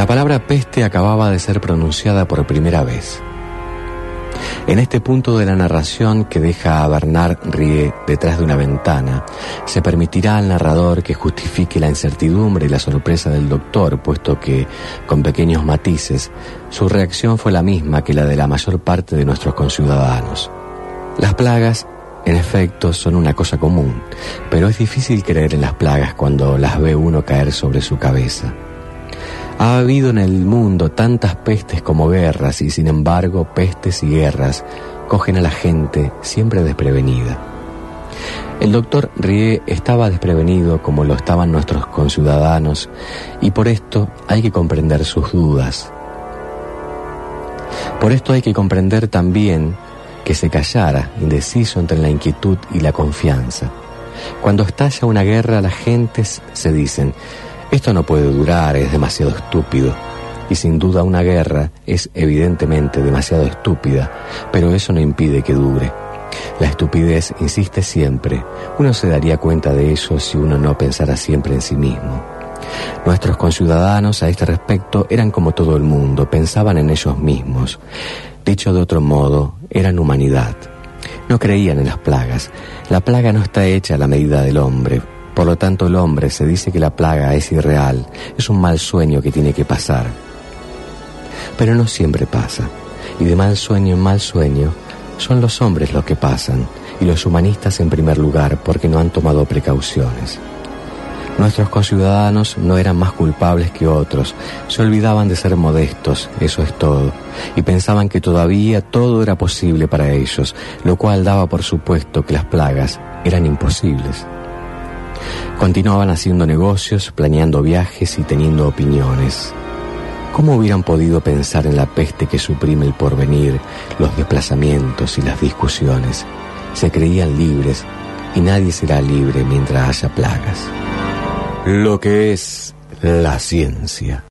La palabra peste acababa de ser pronunciada por primera vez. En este punto de la narración que deja a Bernard Rie detrás de una ventana, se permitirá al narrador que justifique la incertidumbre y la sorpresa del doctor, puesto que, con pequeños matices, su reacción fue la misma que la de la mayor parte de nuestros conciudadanos. Las plagas, en efecto, son una cosa común, pero es difícil creer en las plagas cuando las ve uno caer sobre su cabeza. Ha habido en el mundo tantas pestes como guerras y sin embargo pestes y guerras cogen a la gente siempre desprevenida. El doctor Rie estaba desprevenido como lo estaban nuestros conciudadanos y por esto hay que comprender sus dudas. Por esto hay que comprender también que se callara, indeciso entre la inquietud y la confianza. Cuando estalla una guerra, las gentes se dicen, esto no puede durar, es demasiado estúpido. Y sin duda una guerra es evidentemente demasiado estúpida, pero eso no impide que dure. La estupidez insiste siempre. Uno se daría cuenta de eso si uno no pensara siempre en sí mismo. Nuestros conciudadanos a este respecto eran como todo el mundo, pensaban en ellos mismos. Dicho de otro modo, eran humanidad. No creían en las plagas. La plaga no está hecha a la medida del hombre, por lo tanto, el hombre se dice que la plaga es irreal, es un mal sueño que tiene que pasar. Pero no siempre pasa, y de mal sueño en mal sueño son los hombres los que pasan, y los humanistas en primer lugar porque no han tomado precauciones. Nuestros conciudadanos no eran más culpables que otros, se olvidaban de ser modestos, eso es todo, y pensaban que todavía todo era posible para ellos, lo cual daba por supuesto que las plagas eran imposibles. Continuaban haciendo negocios, planeando viajes y teniendo opiniones. ¿Cómo hubieran podido pensar en la peste que suprime el porvenir, los desplazamientos y las discusiones? Se creían libres y nadie será libre mientras haya plagas. Lo que es la ciencia.